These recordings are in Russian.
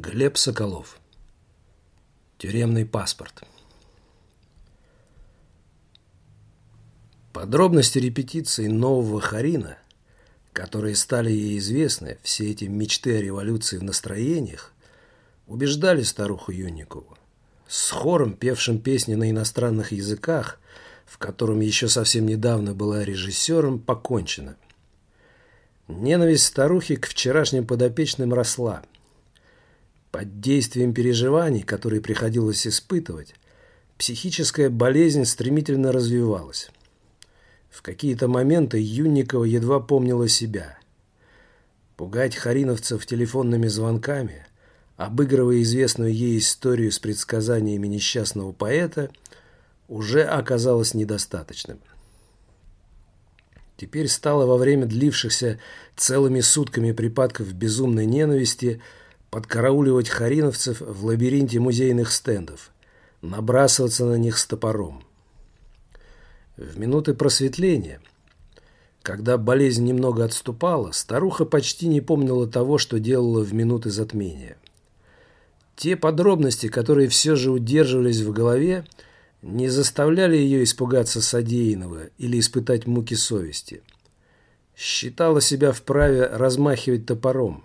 Глеб Соколов. Тюремный паспорт. Подробности репетиции нового Харина, которые стали ей известны, все эти мечты о революции в настроениях, убеждали старуху Юникову. С хором, певшим песни на иностранных языках, в котором еще совсем недавно была режиссером, покончено. Ненависть старухи к вчерашним подопечным росла – под действием переживаний, которые приходилось испытывать, психическая болезнь стремительно развивалась. В какие-то моменты Юнникова едва помнила себя. Пугать хариновцев телефонными звонками, обыгрывая известную ей историю с предсказаниями несчастного поэта, уже оказалось недостаточным. Теперь стало во время длившихся целыми сутками припадков безумной ненависти – подкарауливать хариновцев в лабиринте музейных стендов, набрасываться на них с топором. В минуты просветления, когда болезнь немного отступала, старуха почти не помнила того, что делала в минуты затмения. Те подробности, которые все же удерживались в голове, не заставляли ее испугаться содеянного или испытать муки совести. Считала себя вправе размахивать топором,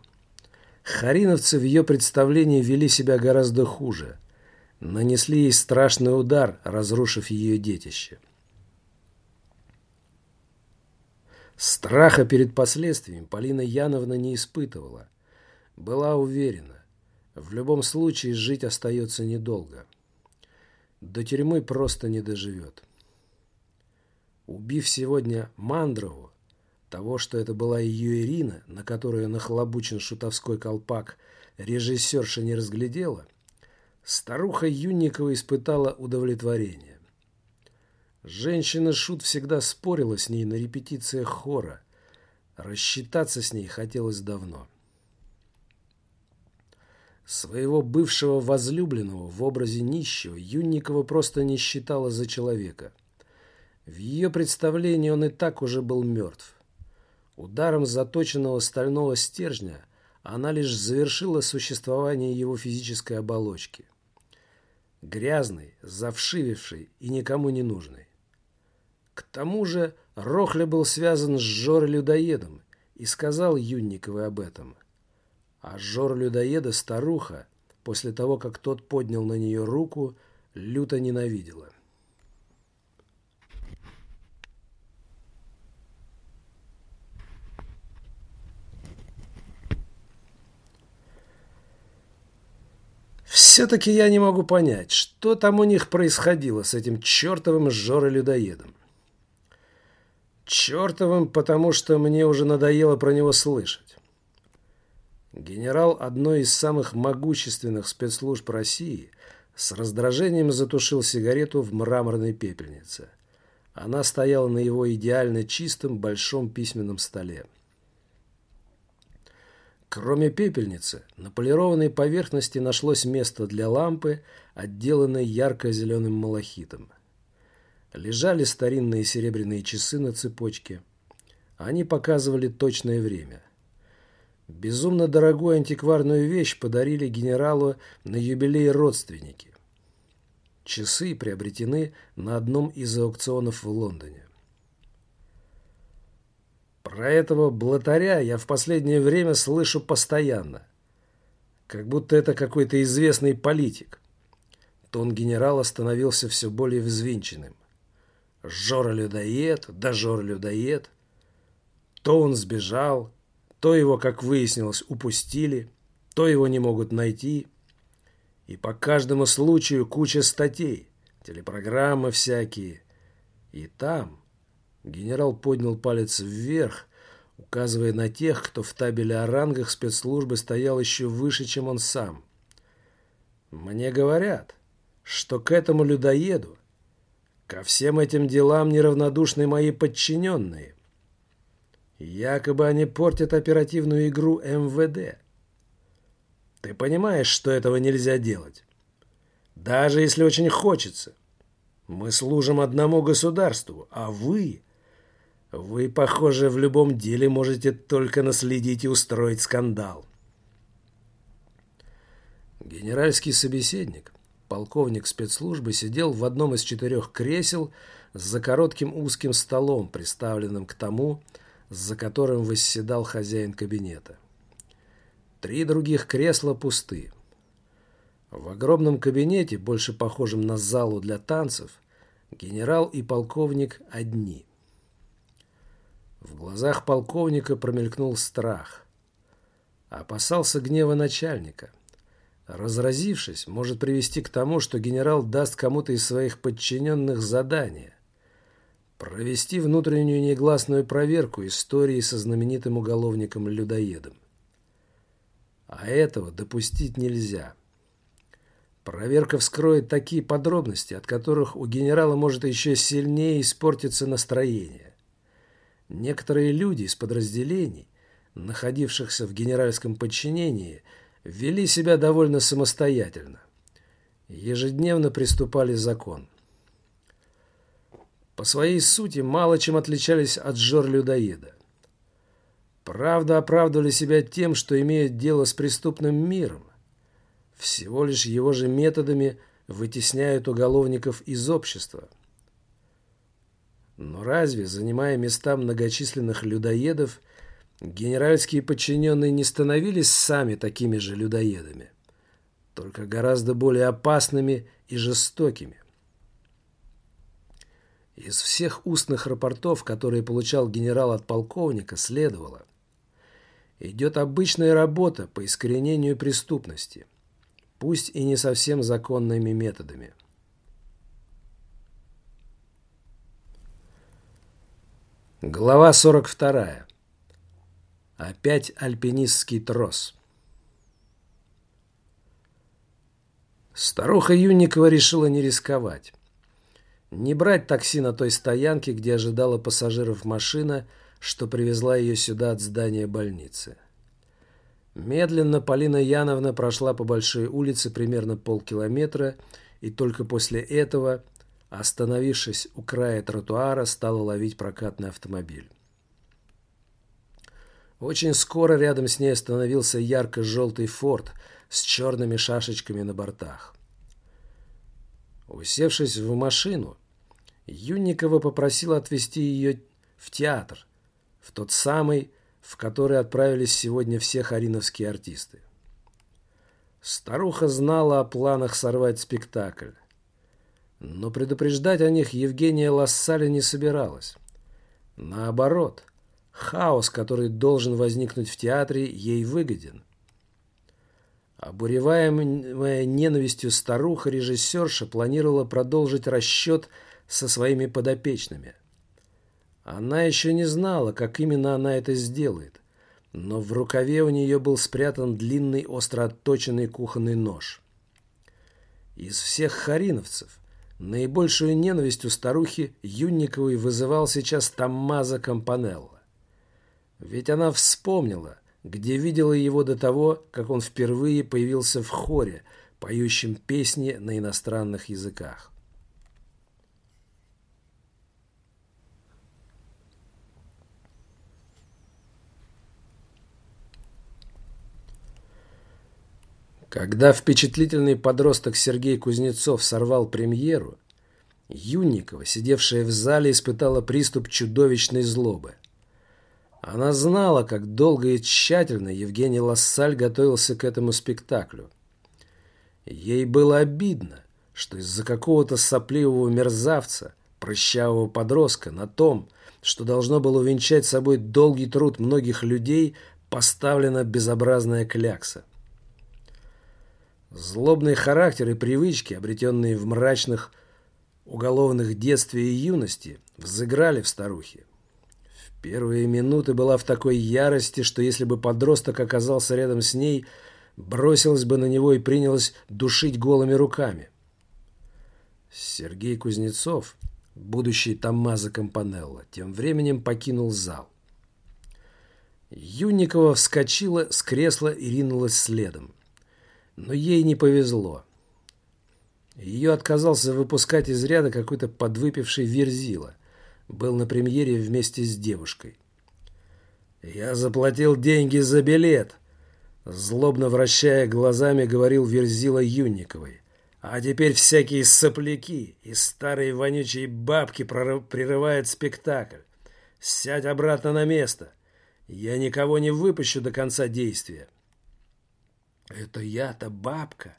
Хариновцы в ее представлении вели себя гораздо хуже. Нанесли ей страшный удар, разрушив ее детище. Страха перед последствиями Полина Яновна не испытывала. Была уверена, в любом случае жить остается недолго. До тюрьмы просто не доживет. Убив сегодня Мандрову, того, что это была ее Ирина, на которую нахлобучен шутовской колпак, режиссерша не разглядела, старуха Юнникова испытала удовлетворение. Женщина-шут всегда спорила с ней на репетициях хора. Рассчитаться с ней хотелось давно. Своего бывшего возлюбленного в образе нищего Юнникова просто не считала за человека. В ее представлении он и так уже был мертв. Ударом заточенного стального стержня она лишь завершила существование его физической оболочки. Грязный, завшививший и никому не нужный. К тому же Рохля был связан с Жор-людоедом и сказал Юнниковой об этом. А Жор-людоеда старуха, после того, как тот поднял на нее руку, люто ненавидела. Все-таки я не могу понять, что там у них происходило с этим чертовым Жорой-людоедом. Чертовым, потому что мне уже надоело про него слышать. Генерал одной из самых могущественных спецслужб России с раздражением затушил сигарету в мраморной пепельнице. Она стояла на его идеально чистом большом письменном столе. Кроме пепельницы, на полированной поверхности нашлось место для лампы, отделанной ярко-зеленым малахитом. Лежали старинные серебряные часы на цепочке. Они показывали точное время. Безумно дорогую антикварную вещь подарили генералу на юбилей родственники. Часы приобретены на одном из аукционов в Лондоне. Про этого блатаря я в последнее время слышу постоянно. Как будто это какой-то известный политик. Тон генерала становился все более взвинченным. Жора-людоед, да Жора-людоед. То он сбежал, то его, как выяснилось, упустили, то его не могут найти. И по каждому случаю куча статей, телепрограммы всякие. И там, Генерал поднял палец вверх, указывая на тех, кто в табеле о рангах спецслужбы стоял еще выше, чем он сам. «Мне говорят, что к этому людоеду, ко всем этим делам неравнодушны мои подчиненные. Якобы они портят оперативную игру МВД. Ты понимаешь, что этого нельзя делать? Даже если очень хочется. Мы служим одному государству, а вы вы, похоже, в любом деле можете только наследить и устроить скандал. Генеральский собеседник, полковник спецслужбы, сидел в одном из четырех кресел за коротким узким столом, приставленным к тому, за которым восседал хозяин кабинета. Три других кресла пусты. В огромном кабинете, больше похожем на залу для танцев, генерал и полковник одни. В глазах полковника промелькнул страх. Опасался гнева начальника. Разразившись, может привести к тому, что генерал даст кому-то из своих подчиненных задание. Провести внутреннюю негласную проверку истории со знаменитым уголовником-людоедом. А этого допустить нельзя. Проверка вскроет такие подробности, от которых у генерала может еще сильнее испортиться настроение. Некоторые люди из подразделений, находившихся в генеральском подчинении, вели себя довольно самостоятельно. Ежедневно приступали закон. По своей сути мало чем отличались от жор-людоеда. Правда, оправдывали себя тем, что имеют дело с преступным миром. Всего лишь его же методами вытесняют уголовников из общества. Но разве, занимая места многочисленных людоедов, генеральские подчиненные не становились сами такими же людоедами, только гораздо более опасными и жестокими? Из всех устных рапортов, которые получал генерал от полковника, следовало – идет обычная работа по искоренению преступности, пусть и не совсем законными методами. Глава 42. Опять альпинистский трос. Старуха Юнникова решила не рисковать. Не брать такси на той стоянке, где ожидала пассажиров машина – что привезла ее сюда от здания больницы. Медленно Полина Яновна прошла по большой улице примерно полкилометра и только после этого, остановившись у края тротуара, стала ловить прокатный автомобиль. Очень скоро рядом с ней остановился ярко-желтый форт с черными шашечками на бортах. Усевшись в машину, Юнникова попросила отвезти ее в театр, в тот самый, в который отправились сегодня все хариновские артисты. Старуха знала о планах сорвать спектакль. Но предупреждать о них Евгения Лассаля не собиралась. Наоборот, хаос, который должен возникнуть в театре, ей выгоден. Обуреваемая ненавистью старуха-режиссерша планировала продолжить расчет со своими подопечными – она еще не знала, как именно она это сделает, но в рукаве у нее был спрятан длинный остро отточенный кухонный нож. Из всех хариновцев наибольшую ненависть у старухи Юнниковой вызывал сейчас Томмазо Кампанелло. Ведь она вспомнила, где видела его до того, как он впервые появился в хоре, поющем песни на иностранных языках. Когда впечатлительный подросток Сергей Кузнецов сорвал премьеру, Юнникова, сидевшая в зале, испытала приступ чудовищной злобы. Она знала, как долго и тщательно Евгений Лассаль готовился к этому спектаклю. Ей было обидно, что из-за какого-то сопливого мерзавца, прыщавого подростка, на том, что должно было увенчать собой долгий труд многих людей, поставлена безобразная клякса. Злобный характер и привычки, обретенные в мрачных уголовных детстве и юности, взыграли в старухе. В первые минуты была в такой ярости, что если бы подросток оказался рядом с ней, бросилась бы на него и принялась душить голыми руками. Сергей Кузнецов, будущий Томмазо Кампанелло, тем временем покинул зал. Юнникова вскочила с кресла и ринулась следом. Но ей не повезло. Ее отказался выпускать из ряда какой-то подвыпивший верзила. Был на премьере вместе с девушкой. «Я заплатил деньги за билет», Злобно вращая глазами, говорил Верзила Юнниковой. А теперь всякие сопляки и старые вонючие бабки прерывают спектакль. Сядь обратно на место. Я никого не выпущу до конца действия. Это я-то бабка.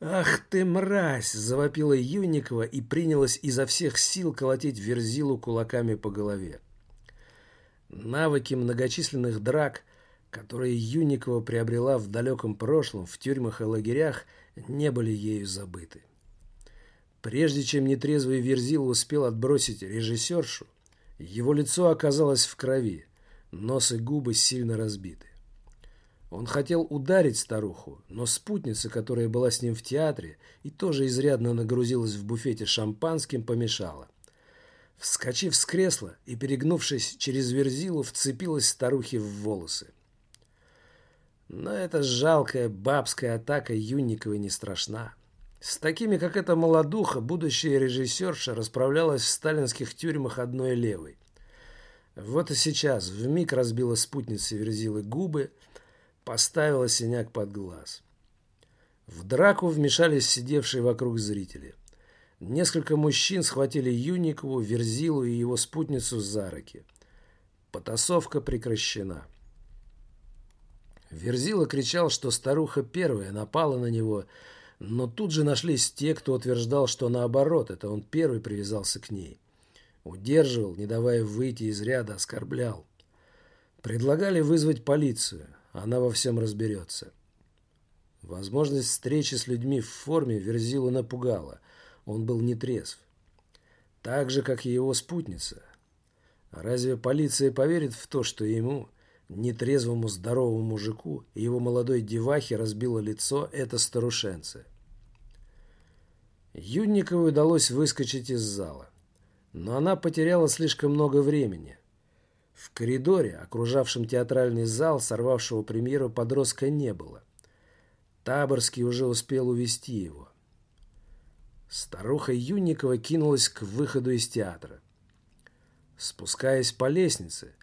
Ах ты, мразь! Завопила Юнникова и принялась изо всех сил колотить Верзилу кулаками по голове. Навыки многочисленных драк, которые Юникова приобрела в далеком прошлом в тюрьмах и лагерях, не были ею забыты. Прежде чем нетрезвый Верзил успел отбросить режиссершу, его лицо оказалось в крови, нос и губы сильно разбиты. Он хотел ударить старуху, но спутница, которая была с ним в театре и тоже изрядно нагрузилась в буфете шампанским, помешала. Вскочив с кресла и перегнувшись через верзилу, вцепилась старухе в волосы. Но эта жалкая бабская атака Юнниковой не страшна. С такими, как эта молодуха, будущая режиссерша расправлялась в сталинских тюрьмах одной левой. Вот и сейчас вмиг разбила спутница Верзилы губы, поставила синяк под глаз. В драку вмешались сидевшие вокруг зрители. Несколько мужчин схватили Юникову, Верзилу и его спутницу за руки. Потасовка прекращена. Верзила кричал, что старуха первая напала на него, но тут же нашлись те, кто утверждал, что наоборот, это он первый привязался к ней. Удерживал, не давая выйти из ряда, оскорблял. Предлагали вызвать полицию, она во всем разберется. Возможность встречи с людьми в форме Верзилу напугала. Он был нетрезв. Так же, как и его спутница. Разве полиция поверит в то, что ему, нетрезвому здоровому мужику и его молодой девахе разбило лицо это старушенце? Юдникову удалось выскочить из зала. Но она потеряла слишком много времени. В коридоре, окружавшем театральный зал, сорвавшего премьеру подростка не было. Таборский уже успел увести его. Старуха Юнникова кинулась к выходу из театра. Спускаясь по лестнице,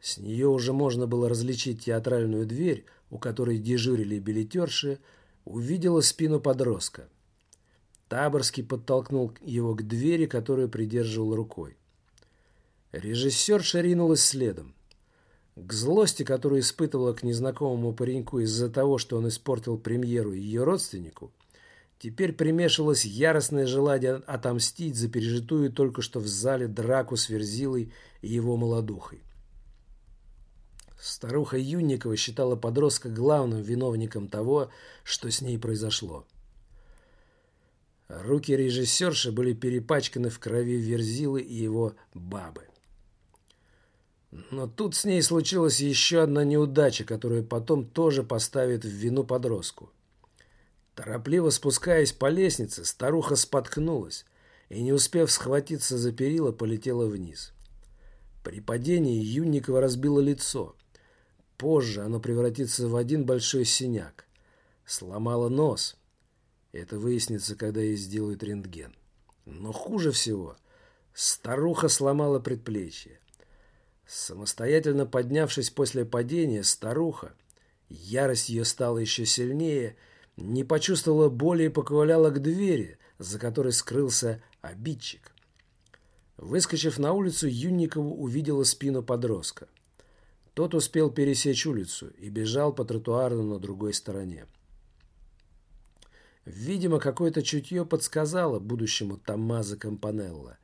с нее уже можно было различить театральную дверь, у которой дежурили билетерши, увидела спину подростка. Таборский подтолкнул его к двери, которую придерживал рукой. Режиссерша ринулась следом. К злости, которую испытывала к незнакомому пареньку из-за того, что он испортил премьеру ее родственнику, Теперь примешивалось яростное желание отомстить за пережитую только что в зале драку с Верзилой и его молодухой. Старуха Юнникова считала подростка главным виновником того, что с ней произошло. Руки режиссерши были перепачканы в крови Верзилы и его бабы. Но тут с ней случилась еще одна неудача, которую потом тоже поставит в вину подростку. Торопливо спускаясь по лестнице, старуха споткнулась и, не успев схватиться за перила, полетела вниз. При падении Юнникова разбило лицо. Позже оно превратится в один большой синяк. Сломала нос. Это выяснится, когда ей сделают рентген. Но хуже всего, старуха сломала предплечье. Самостоятельно поднявшись после падения, старуха, ярость ее стала еще сильнее – не почувствовала боли и поковыляла к двери, за которой скрылся обидчик. Выскочив на улицу, Юнникову увидела спину подростка. Тот успел пересечь улицу и бежал по тротуару на другой стороне. Видимо, какое-то чутье подсказало будущему Томмазо Кампанелло.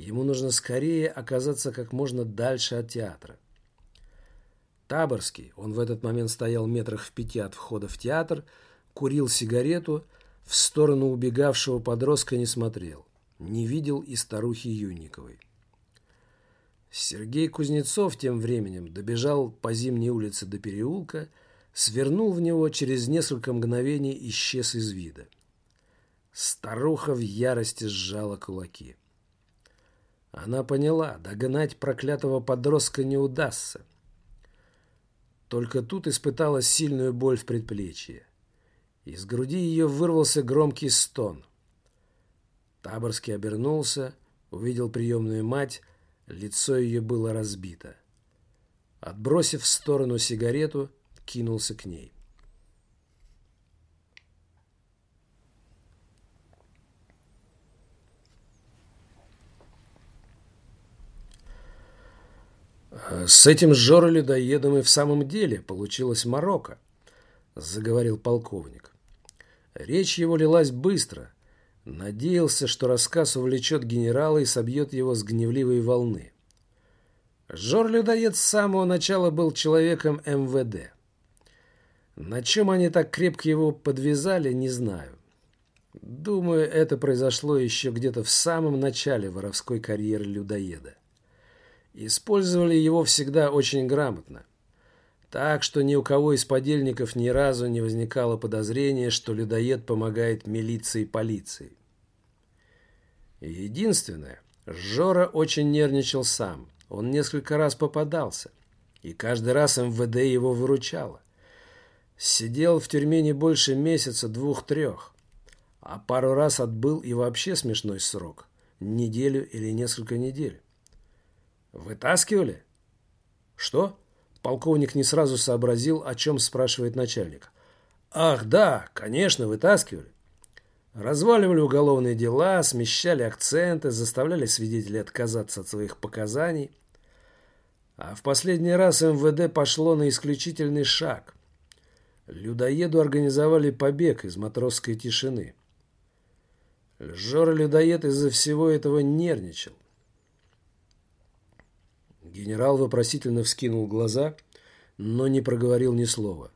Ему нужно скорее оказаться как можно дальше от театра. Таборский, он в этот момент стоял метрах в пяти от входа в театр, курил сигарету, в сторону убегавшего подростка не смотрел. Не видел и старухи Юниковой. Сергей Кузнецов тем временем добежал по зимней улице до переулка, свернул в него, через несколько мгновений исчез из вида. Старуха в ярости сжала кулаки. Она поняла, догнать проклятого подростка не удастся. Только тут испытала сильную боль в предплечье. Из груди ее вырвался громкий стон. Таборский обернулся, увидел приемную мать, лицо ее было разбито. Отбросив в сторону сигарету, кинулся к ней. «С этим Жора-людоедом и в самом деле получилось Марокко», — заговорил полковник. Речь его лилась быстро. Надеялся, что рассказ увлечет генерала и собьет его с гневливой волны. Жор-людоед с самого начала был человеком МВД. На чем они так крепко его подвязали, не знаю. Думаю, это произошло еще где-то в самом начале воровской карьеры людоеда. Использовали его всегда очень грамотно. Так что ни у кого из подельников ни разу не возникало подозрения, что людоед помогает милиции и полиции. Единственное, Жора очень нервничал сам. Он несколько раз попадался, и каждый раз МВД его выручало. Сидел в тюрьме не больше месяца, двух-трех. А пару раз отбыл и вообще смешной срок. Неделю или несколько недель. Вытаскивали? Что? Полковник не сразу сообразил, о чем спрашивает начальник. Ах, да, конечно, вытаскивали. Разваливали уголовные дела, смещали акценты, заставляли свидетелей отказаться от своих показаний. А в последний раз МВД пошло на исключительный шаг. Людоеду организовали побег из матросской тишины. Жора-людоед из-за всего этого нервничал. Генерал вопросительно вскинул глаза, но не проговорил ни слова.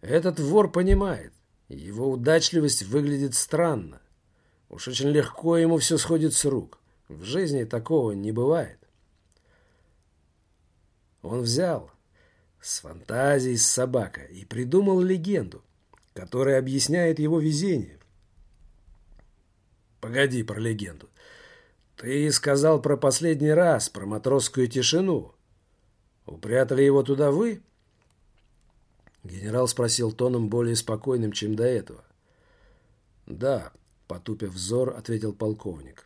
Этот вор понимает. Его удачливость выглядит странно. Уж очень легко ему все сходит с рук. В жизни такого не бывает. Он взял, с фантазией собака и придумал легенду, которая объясняет его везение. Погоди про легенду. Ты сказал про последний раз, про матросскую тишину. Упрятали его туда вы? Генерал спросил тоном более спокойным, чем до этого. Да, потупив взор, ответил полковник.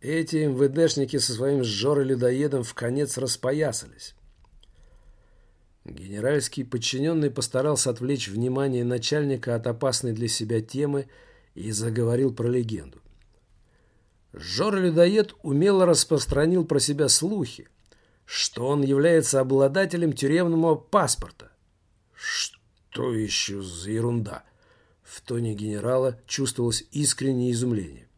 Эти МВДшники со своим Жорой-людоедом в конец распоясались. Генеральский подчиненный постарался отвлечь внимание начальника от опасной для себя темы и заговорил про легенду. Жора-людоед умело распространил про себя слухи, что он является обладателем тюремного паспорта. Что еще за ерунда? В тоне генерала чувствовалось искреннее изумление.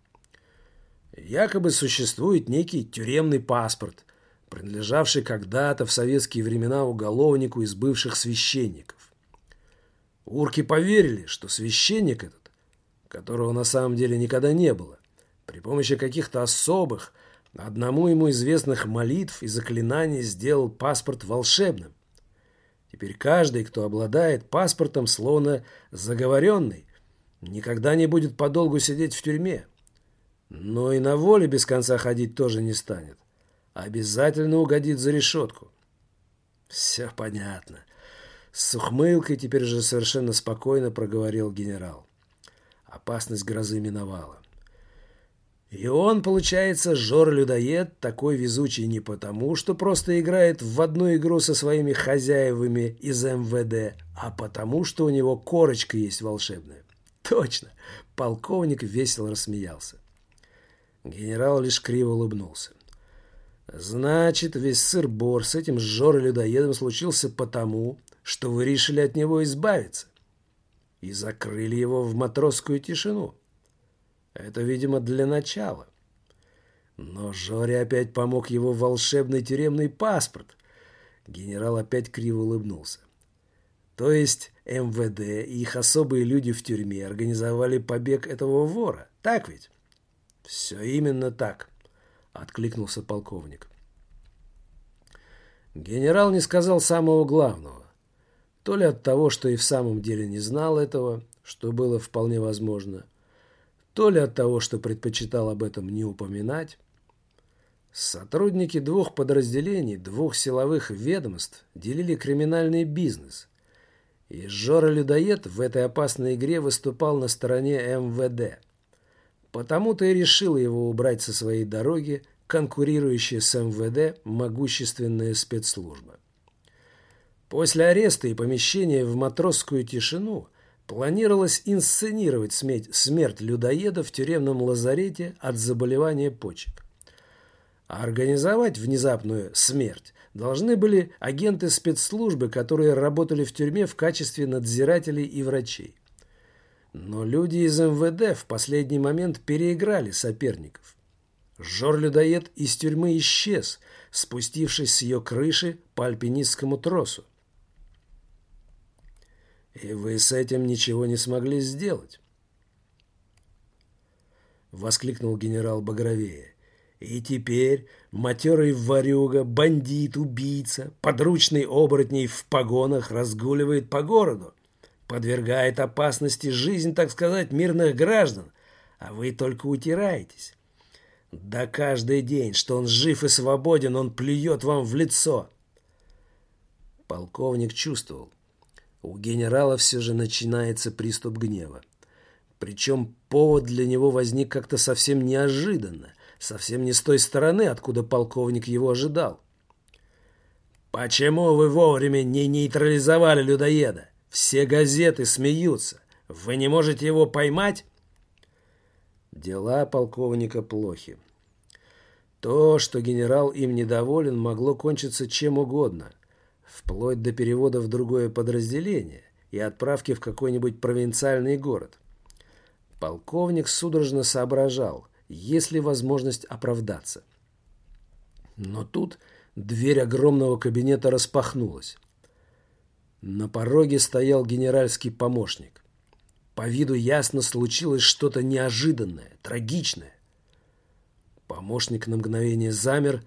Якобы существует некий тюремный паспорт, принадлежавший когда-то в советские времена уголовнику из бывших священников. Урки поверили, что священник этот, которого на самом деле никогда не было, при помощи каких-то особых, одному ему известных молитв и заклинаний сделал паспорт волшебным. Теперь каждый, кто обладает паспортом, словно заговоренный, никогда не будет подолгу сидеть в тюрьме. Но и на воле без конца ходить тоже не станет обязательно угодит за решетку. Все понятно. С ухмылкой теперь же совершенно спокойно проговорил генерал. Опасность грозы миновала. И он, получается, Жор-людоед, такой везучий не потому, что просто играет в одну игру со своими хозяевами из МВД, а потому, что у него корочка есть волшебная. Точно! Полковник весело рассмеялся. Генерал лишь криво улыбнулся. Значит, весь сыр-бор с этим Жорой-людоедом случился потому, что вы решили от него избавиться и закрыли его в матросскую тишину. Это, видимо, для начала. Но Жоре опять помог его волшебный тюремный паспорт. Генерал опять криво улыбнулся. То есть МВД и их особые люди в тюрьме организовали побег этого вора, так ведь? Все именно так откликнулся полковник. Генерал не сказал самого главного. То ли от того, что и в самом деле не знал этого, что было вполне возможно, то ли от того, что предпочитал об этом не упоминать. Сотрудники двух подразделений, двух силовых ведомств делили криминальный бизнес. И Жора-людоед в этой опасной игре выступал на стороне МВД. Потому-то и решил его убрать со своей дороги конкурирующая с МВД могущественная спецслужба. После ареста и помещения в матросскую тишину планировалось инсценировать смерть людоеда в тюремном лазарете от заболевания почек. А организовать внезапную смерть должны были агенты спецслужбы, которые работали в тюрьме в качестве надзирателей и врачей. Но люди из МВД в последний момент переиграли соперников. Жор-людоед из тюрьмы исчез, спустившись с ее крыши по альпинистскому тросу. И вы с этим ничего не смогли сделать. Воскликнул генерал Багровея. И теперь матерый ворюга, бандит, убийца, подручный оборотней в погонах разгуливает по городу, подвергает опасности жизнь, так сказать, мирных граждан, а вы только утираетесь. Да каждый день, что он жив и свободен, он плюет вам в лицо. Полковник чувствовал, у генерала все же начинается приступ гнева. Причем повод для него возник как-то совсем неожиданно, совсем не с той стороны, откуда полковник его ожидал. «Почему вы вовремя не нейтрализовали людоеда? Все газеты смеются. Вы не можете его поймать?» Дела полковника плохи. То, что генерал им недоволен, могло кончиться чем угодно – вплоть до перевода в другое подразделение и отправки в какой-нибудь провинциальный город. Полковник судорожно соображал, есть ли возможность оправдаться. Но тут дверь огромного кабинета распахнулась. На пороге стоял генеральский помощник. По виду ясно случилось что-то неожиданное, трагичное. Помощник на мгновение замер,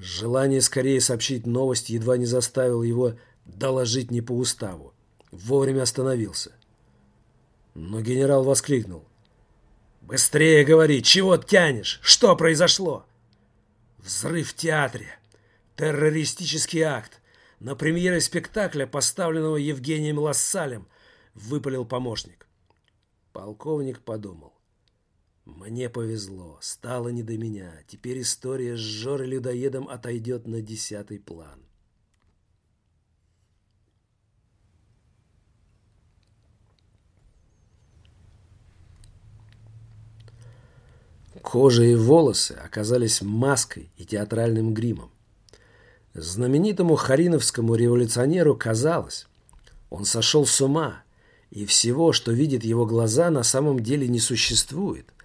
Желание скорее сообщить новость едва не заставило его доложить не по уставу. Вовремя остановился. Но генерал воскликнул. «Быстрее говори! Чего тянешь? Что произошло?» «Взрыв в театре! Террористический акт! На премьере спектакля, поставленного Евгением Лассалем!» — выпалил помощник. Полковник подумал. Мне повезло, стало не до меня. Теперь история с Жорой-людоедом отойдет на десятый план. Кожа и волосы оказались маской и театральным гримом. Знаменитому хариновскому революционеру казалось, он сошел с ума, и всего, что видит его глаза, на самом деле не существует –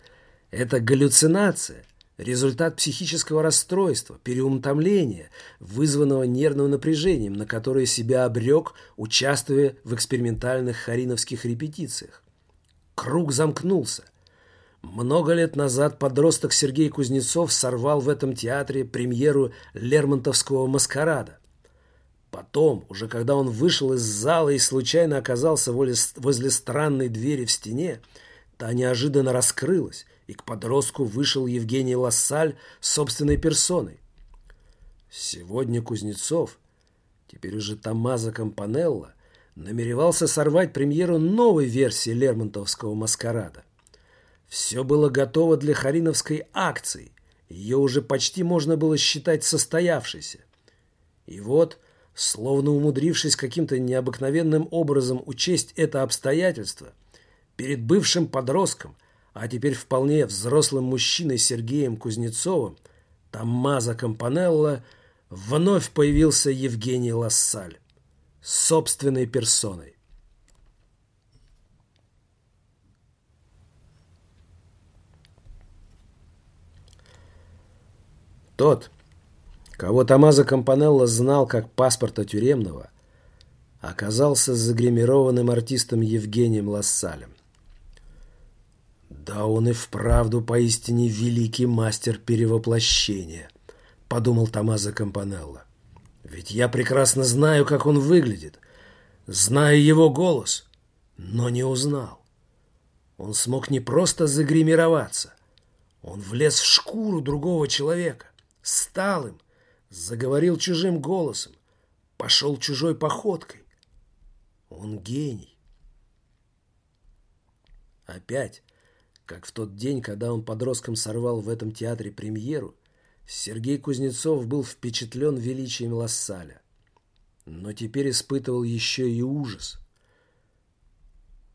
это галлюцинация, результат психического расстройства, переутомления, вызванного нервным напряжением, на которое себя обрек, участвуя в экспериментальных хариновских репетициях. Круг замкнулся. Много лет назад подросток Сергей Кузнецов сорвал в этом театре премьеру Лермонтовского «Маскарада». Потом, уже когда он вышел из зала и случайно оказался возле странной двери в стене, та неожиданно раскрылась, и к подростку вышел Евгений Лассаль собственной персоной. Сегодня Кузнецов, теперь уже Томазо Кампанелло, намеревался сорвать премьеру новой версии Лермонтовского «Маскарада». Все было готово для хариновской акции, ее уже почти можно было считать состоявшейся. И вот, словно умудрившись каким-то необыкновенным образом учесть это обстоятельство, перед бывшим подростком – а теперь вполне взрослым мужчиной Сергеем Кузнецовым, Томмазо Кампанелло, вновь появился Евгений Лассаль собственной персоной. Тот, кого Томазо Кампанелло знал как паспорта тюремного, оказался загримированным артистом Евгением Лассалем. «Да он и вправду поистине великий мастер перевоплощения», — подумал Томазо Кампанелло. «Ведь я прекрасно знаю, как он выглядит, знаю его голос, но не узнал. Он смог не просто загримироваться, он влез в шкуру другого человека, стал им, заговорил чужим голосом, пошел чужой походкой. Он гений. Опять как в тот день, когда он подростком сорвал в этом театре премьеру, Сергей Кузнецов был впечатлен величием Лассаля. Но теперь испытывал еще и ужас.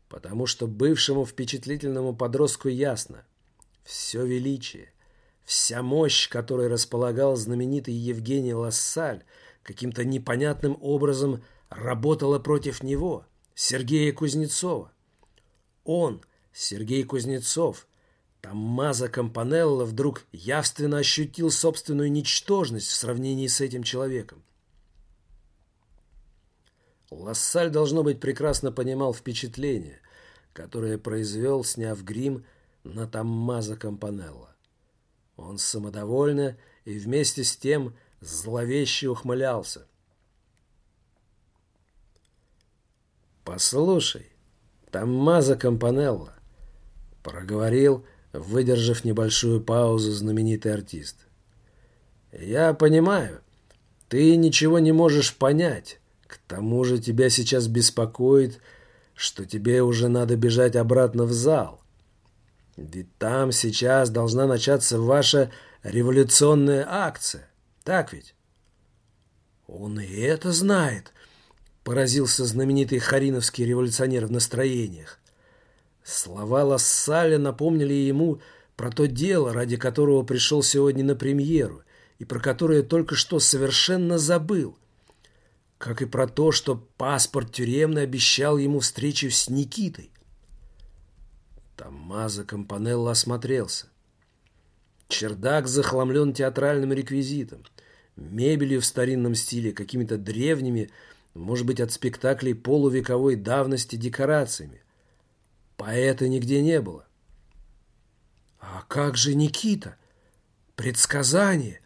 Потому что бывшему впечатлительному подростку ясно, все величие, Вся мощь, которой располагал знаменитый Евгений Лассаль, каким-то непонятным образом работала против него, Сергея Кузнецова. Он, Сергей Кузнецов, Томмазо Кампанелло вдруг явственно ощутил собственную ничтожность в сравнении с этим человеком. Лассаль, должно быть, прекрасно понимал впечатление, которое произвел, сняв грим на Томмазо Кампанелло. Он самодовольно и вместе с тем зловеще ухмылялся. «Послушай, Томмазо Кампанелло», — проговорил, выдержав небольшую паузу знаменитый артист. «Я понимаю, ты ничего не можешь понять. К тому же тебя сейчас беспокоит, что тебе уже надо бежать обратно в зал. Ведь там сейчас должна начаться ваша революционная акция. Так ведь? Он и это знает, поразился знаменитый хариновский революционер в настроениях. Слова Лассаля напомнили ему про то дело, ради которого пришел сегодня на премьеру, и про которое только что совершенно забыл. Как и про то, что паспорт тюремный обещал ему встречу с Никитой. Томмазо Кампанелло осмотрелся. Чердак захламлен театральным реквизитом, мебелью в старинном стиле, какими-то древними, может быть, от спектаклей полувековой давности декорациями. Поэта нигде не было. «А как же Никита? Предсказание!»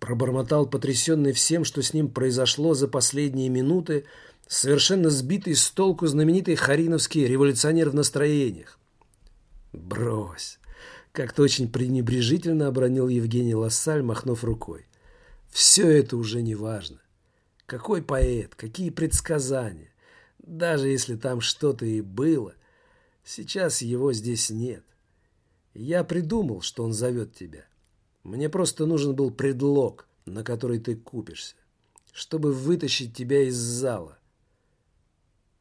Пробормотал потрясенный всем, что с ним произошло за последние минуты, совершенно сбитый с толку знаменитый хариновский революционер в настроениях. «Брось!» — как-то очень пренебрежительно обронил Евгений Лассаль, махнув рукой. «Все это уже не важно. Какой поэт, какие предсказания. Даже если там что-то и было, сейчас его здесь нет. Я придумал, что он зовет тебя. Мне просто нужен был предлог, на который ты купишься, чтобы вытащить тебя из зала.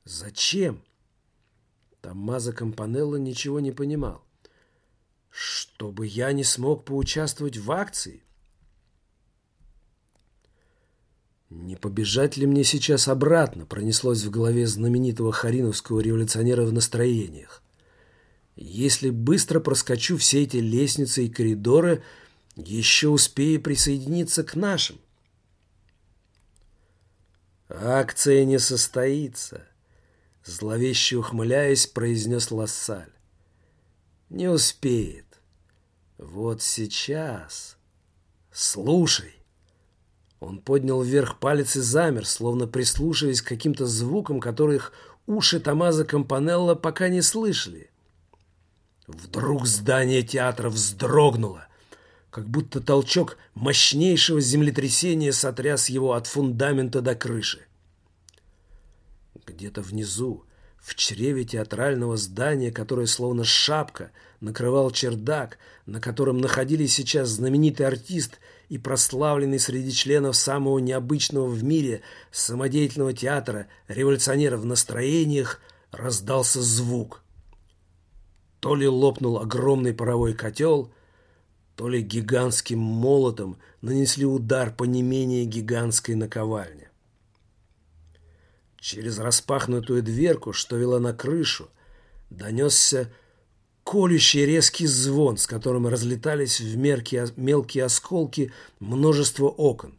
Зачем? Томмазо Кампанелло ничего не понимал. Чтобы я не смог поучаствовать в акции? Не побежать ли мне сейчас обратно, пронеслось в голове знаменитого хариновского революционера в настроениях. Если быстро проскочу все эти лестницы и коридоры, еще успею присоединиться к нашим. Акция не состоится. Зловеще ухмыляясь, произнес Лассаль. Не успеет. Вот сейчас. Слушай. Он поднял вверх палец и замер, словно прислушиваясь к каким-то звукам, которых уши Томазо Кампанелло пока не слышали. Вдруг здание театра вздрогнуло, как будто толчок мощнейшего землетрясения сотряс его от фундамента до крыши. Где-то внизу, в чреве театрального здания, которое словно шапка накрывал чердак, на котором находились сейчас знаменитый артист и прославленный среди членов самого необычного в мире самодеятельного театра революционеров в настроениях, раздался звук. То ли лопнул огромный паровой котел, то ли гигантским молотом нанесли удар по не менее гигантской наковальне. Через распахнутую дверку, что вела на крышу, донесся колющий резкий звон, с которым разлетались в меркие, мелкие осколки множество окон.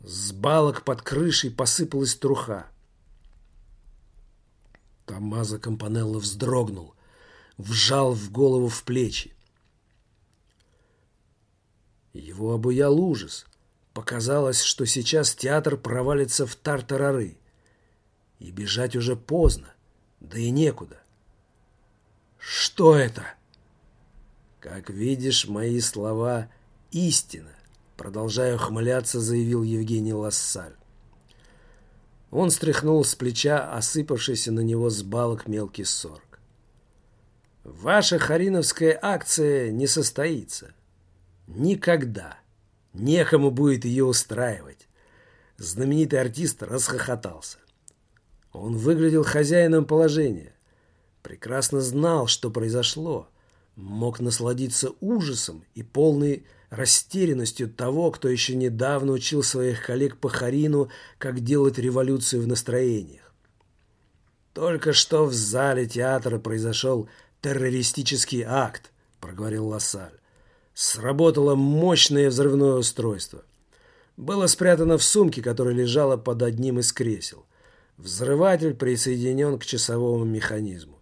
С балок под крышей посыпалась труха. Томмазо Кампанелло вздрогнул, вжал в голову в плечи. Его обуял ужас. Показалось, что сейчас театр провалится в тартарары. И бежать уже поздно, да и некуда. Что это? Как видишь, мои слова истина, продолжая ухмыляться, заявил Евгений Лассаль. Он стряхнул с плеча осыпавшийся на него с балок мелкий сорг. Ваша хариновская акция не состоится. Никогда. Некому будет ее устраивать. Знаменитый артист расхохотался. Он выглядел хозяином положения. Прекрасно знал, что произошло. мог насладиться ужасом и полной растерянностью того, кто еще недавно учил своих коллег по Харину, как делать революцию в настроениях. Только что в зале театра произошел террористический акт, проговорил Лассаль. Сработало мощное взрывное устройство. Было спрятано в сумке, которая лежала под одним из кресел. Взрыватель присоединен к часовому механизму.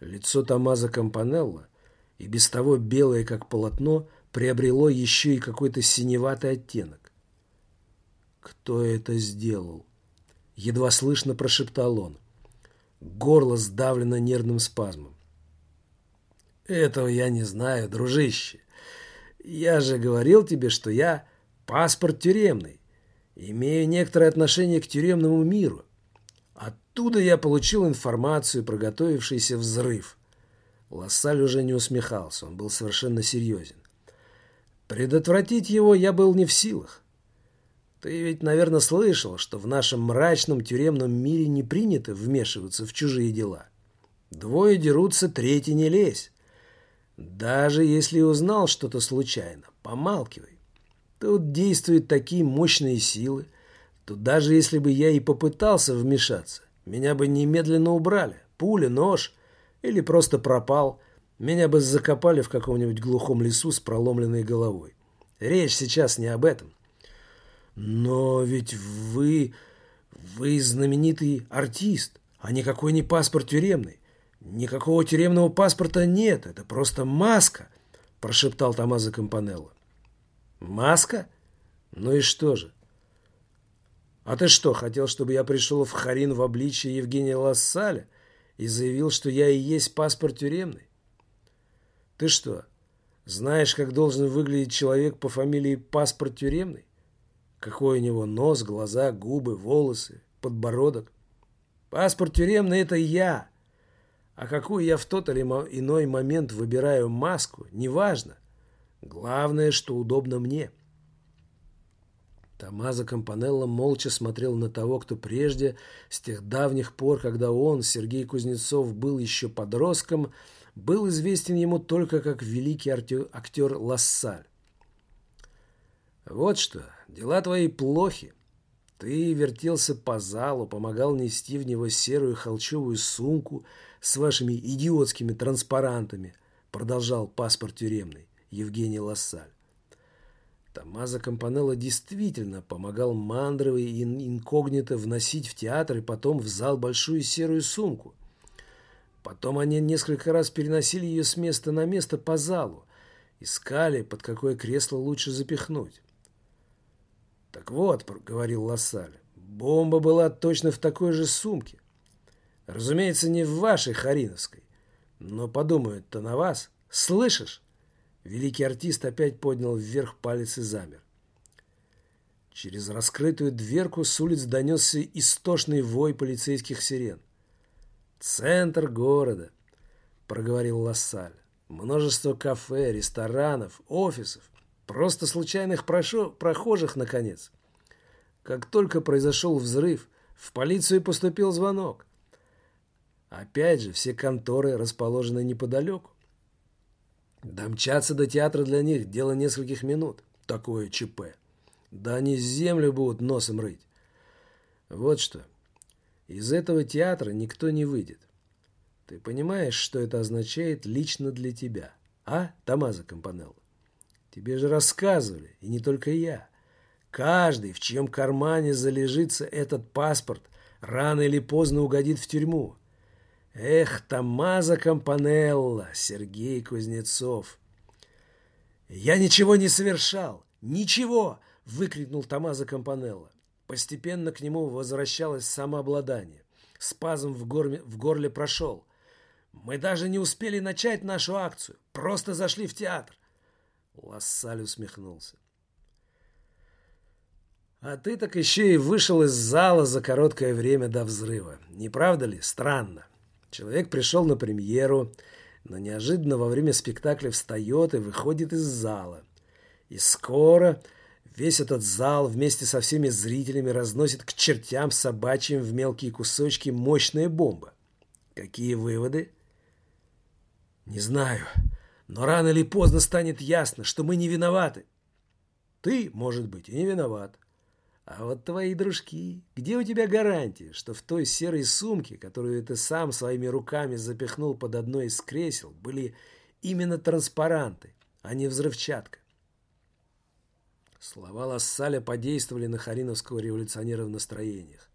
Лицо Томазо Кампанелла, и без того белое, как полотно, приобрело еще и какой-то синеватый оттенок. «Кто это сделал?» Едва слышно прошептал он. Горло сдавлено нервным спазмом. «Этого я не знаю, дружище. Я же говорил тебе, что я паспорт тюремный, имею некоторое отношение к тюремному миру. Оттуда я получил информацию про готовившийся взрыв. Лассаль уже не усмехался, он был совершенно серьезен. Предотвратить его я был не в силах. Ты ведь, наверное, слышал, что в нашем мрачном тюремном мире не принято вмешиваться в чужие дела. Двое дерутся, третий не лезь. Даже если узнал что-то случайно, помалкивай. Тут действуют такие мощные силы, то даже если бы я и попытался вмешаться, меня бы немедленно убрали. Пуля, нож или просто пропал. Меня бы закопали в каком-нибудь глухом лесу с проломленной головой. Речь сейчас не об этом. Но ведь вы... вы знаменитый артист, а никакой не паспорт тюремный. Никакого тюремного паспорта нет, это просто маска, прошептал Томазо Кампанелло. Маска? Ну и что же? А ты что, хотел, чтобы я пришел в Харин в обличье Евгения Лассаля и заявил, что я и есть паспорт тюремный? Ты что, знаешь, как должен выглядеть человек по фамилии паспорт тюремный? Какой у него нос, глаза, губы, волосы, подбородок? Паспорт тюремный – это я. А какую я в тот или иной момент выбираю маску, неважно. Главное, что удобно мне – Томазо Кампанелло молча смотрел на того, кто прежде, с тех давних пор, когда он, Сергей Кузнецов, был еще подростком, был известен ему только как великий актер Лассаль. «Вот что, дела твои плохи. Ты вертелся по залу, помогал нести в него серую холчевую сумку с вашими идиотскими транспарантами», продолжал паспорт тюремный Евгений Лассаль. Томазо Кампанелло действительно помогал Мандровой и инкогнито вносить в театр и потом в зал большую серую сумку. Потом они несколько раз переносили ее с места на место по залу, искали, под какое кресло лучше запихнуть. «Так вот», — говорил Лассаль, — «бомба была точно в такой же сумке. Разумеется, не в вашей Хариновской, но подумают-то на вас. Слышишь?» Великий артист опять поднял вверх палец и замер. Через раскрытую дверку с улиц донесся истошный вой полицейских сирен. «Центр города», — проговорил Лассаль. «Множество кафе, ресторанов, офисов, просто случайных прохожих, наконец. Как только произошел взрыв, в полицию поступил звонок. Опять же, все конторы расположены неподалеку. Домчаться до театра для них – дело нескольких минут. Такое ЧП. Да они землю будут носом рыть. Вот что. Из этого театра никто не выйдет. Ты понимаешь, что это означает лично для тебя? А, Томазо Компанелло? Тебе же рассказывали, и не только я. Каждый, в чьем кармане залежится этот паспорт, рано или поздно угодит в тюрьму. Эх, Томазо Кампанелло, Сергей Кузнецов. Я ничего не совершал, ничего, выкрикнул Томазо Кампанелло. Постепенно к нему возвращалось самообладание. Спазм в горле, в горле прошел. Мы даже не успели начать нашу акцию, просто зашли в театр. Лассаль усмехнулся. А ты так еще и вышел из зала за короткое время до взрыва. Не правда ли? Странно. Человек пришел на премьеру, но неожиданно во время спектакля встает и выходит из зала. И скоро весь этот зал вместе со всеми зрителями разносит к чертям собачьим в мелкие кусочки мощная бомба. Какие выводы? Не знаю, но рано или поздно станет ясно, что мы не виноваты. Ты, может быть, и не виноват. А вот твои дружки, где у тебя гарантия, что в той серой сумке, которую ты сам своими руками запихнул под одно из кресел, были именно транспаранты, а не взрывчатка? Слова Лассаля подействовали на хариновского революционера в настроениях.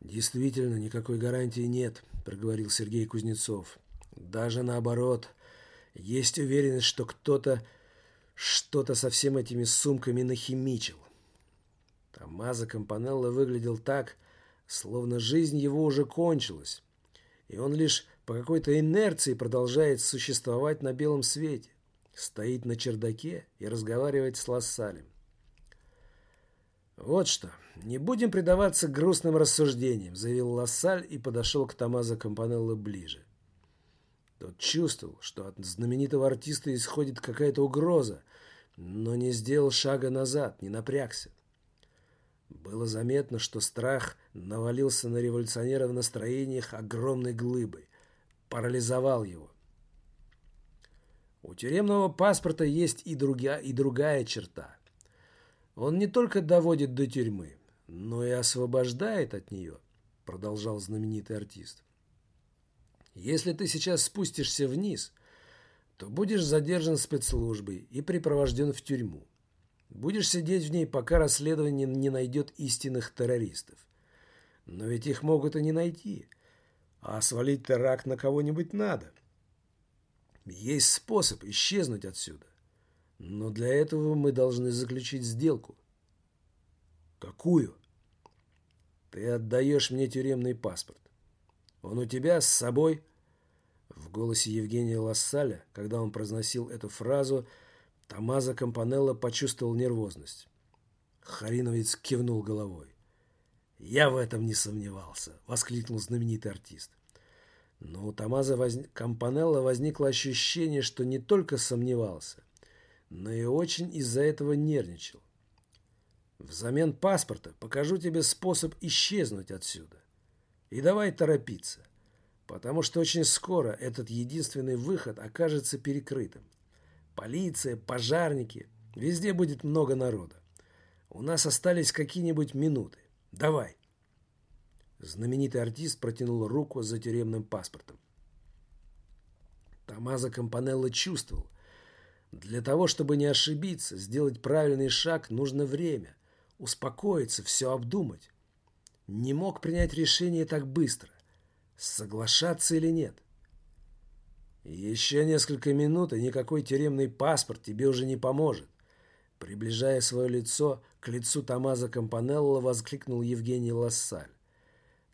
«Действительно, никакой гарантии нет», — проговорил Сергей Кузнецов. «Даже наоборот, есть уверенность, что кто-то что-то со всеми этими сумками нахимичил. Томмазо Кампанелло выглядел так, словно жизнь его уже кончилась, и он лишь по какой-то инерции продолжает существовать на белом свете, стоит на чердаке и разговаривает с Лассалем. «Вот что, не будем предаваться грустным рассуждениям», заявил Лассаль и подошел к Томазо Кампанелло ближе. Тот чувствовал, что от знаменитого артиста исходит какая-то угроза, но не сделал шага назад, не напрягся. Было заметно, что страх навалился на революционера в настроениях огромной глыбой, парализовал его. У тюремного паспорта есть и, другая, и другая черта. Он не только доводит до тюрьмы, но и освобождает от нее, продолжал знаменитый артист. Если ты сейчас спустишься вниз, то будешь задержан спецслужбой и припровожден в тюрьму. Будешь сидеть в ней, пока расследование не найдет истинных террористов. Но ведь их могут и не найти. А свалить теракт на кого-нибудь надо. Есть способ исчезнуть отсюда. Но для этого мы должны заключить сделку. Какую? Ты отдаешь мне тюремный паспорт. Он у тебя с собой? В голосе Евгения Лассаля, когда он произносил эту фразу, Томазо Кампанелло почувствовал нервозность. Хариновец кивнул головой. «Я в этом не сомневался», — воскликнул знаменитый артист. Но у Томазо воз... Кампанелло возникло ощущение, что не только сомневался, но и очень из-за этого нервничал. «Взамен паспорта покажу тебе способ исчезнуть отсюда. И давай торопиться, потому что очень скоро этот единственный выход окажется перекрытым полиция, пожарники. Везде будет много народа. У нас остались какие-нибудь минуты. Давай. Знаменитый артист протянул руку за тюремным паспортом. Томазо Кампанелло чувствовал, для того, чтобы не ошибиться, сделать правильный шаг, нужно время, успокоиться, все обдумать. Не мог принять решение так быстро, соглашаться или нет. Еще несколько минут, и никакой тюремный паспорт тебе уже не поможет. Приближая свое лицо к лицу Томазо Кампанелло, воскликнул Евгений Лассаль.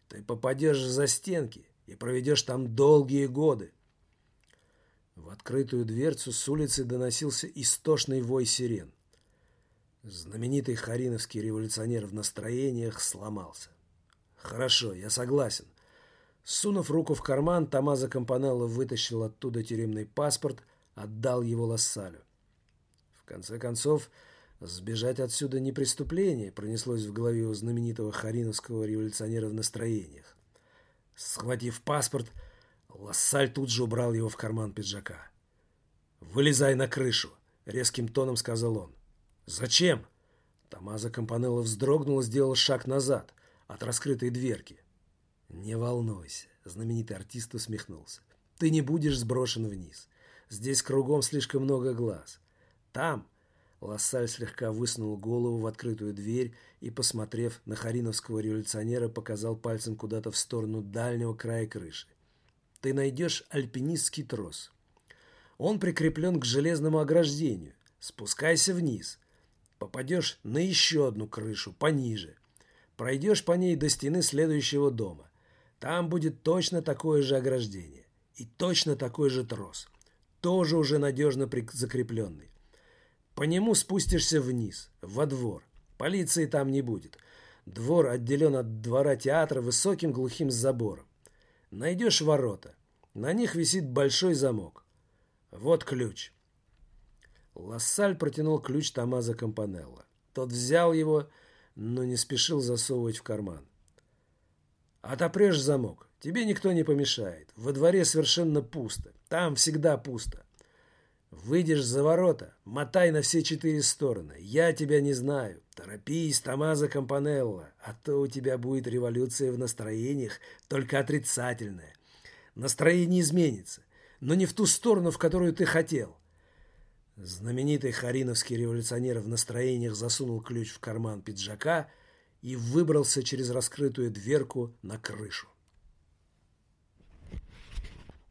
Ты попадешь за стенки и проведешь там долгие годы. В открытую дверцу с улицы доносился истошный вой сирен. Знаменитый хариновский революционер в настроениях сломался. «Хорошо, я согласен. Сунув руку в карман, Томазо Кампанелло вытащил оттуда тюремный паспорт, отдал его Лассалю. В конце концов, сбежать отсюда не преступление, пронеслось в голове у знаменитого хариновского революционера в настроениях. Схватив паспорт, Лассаль тут же убрал его в карман пиджака. «Вылезай на крышу», — резким тоном сказал он. «Зачем?» Томазо Кампанелло вздрогнул и сделал шаг назад от раскрытой дверки. «Не волнуйся», — знаменитый артист усмехнулся. «Ты не будешь сброшен вниз. Здесь кругом слишком много глаз. Там...» Лассаль слегка высунул голову в открытую дверь и, посмотрев на хариновского революционера, показал пальцем куда-то в сторону дальнего края крыши. «Ты найдешь альпинистский трос. Он прикреплен к железному ограждению. Спускайся вниз. Попадешь на еще одну крышу, пониже. Пройдешь по ней до стены следующего дома. Там будет точно такое же ограждение и точно такой же трос, тоже уже надежно закрепленный. По нему спустишься вниз, во двор. Полиции там не будет. Двор отделен от двора театра высоким глухим забором. Найдешь ворота. На них висит большой замок. Вот ключ. Лассаль протянул ключ Томазо Кампанелло. Тот взял его, но не спешил засовывать в карман. «Отопрешь замок, Тебе никто не помешает. Во дворе совершенно пусто. Там всегда пусто. Выйдешь за ворота, мотай на все четыре стороны. Я тебя не знаю. Торопись, Томазо Кампанелло, а то у тебя будет революция в настроениях, только отрицательная. Настроение изменится, но не в ту сторону, в которую ты хотел. Знаменитый хариновский революционер в настроениях засунул ключ в карман пиджака и выбрался через раскрытую дверку на крышу.